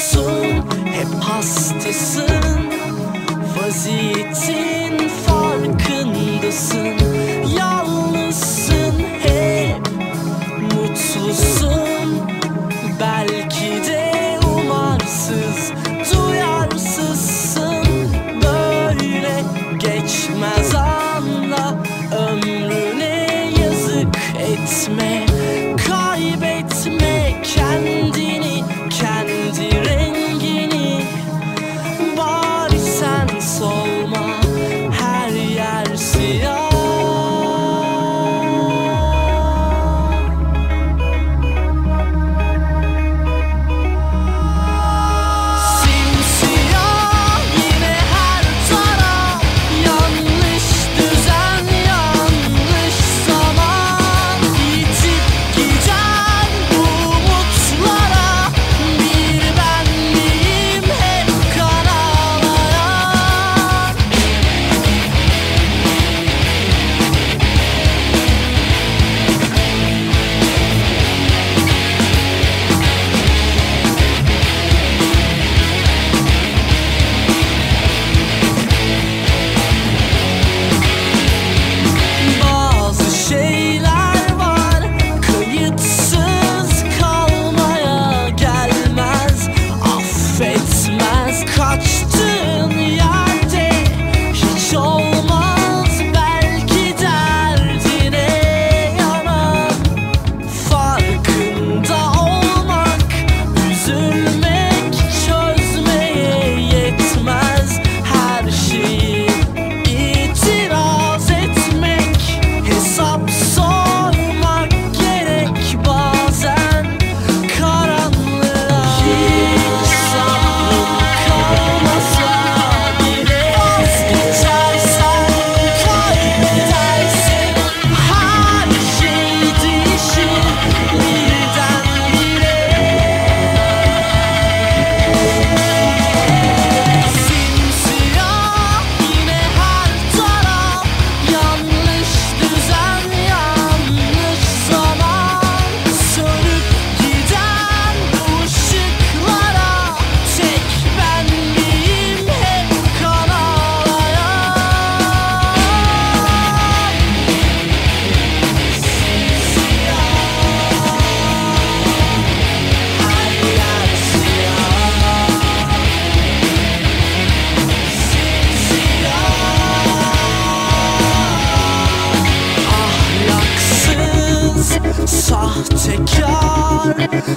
Yoksun hep hastasın. Vaziyetin farklı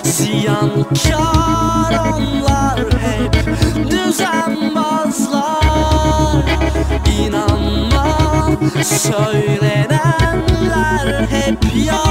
Ziyankarlar hep düzenbazlar. İnanma söylenenler hep yalan.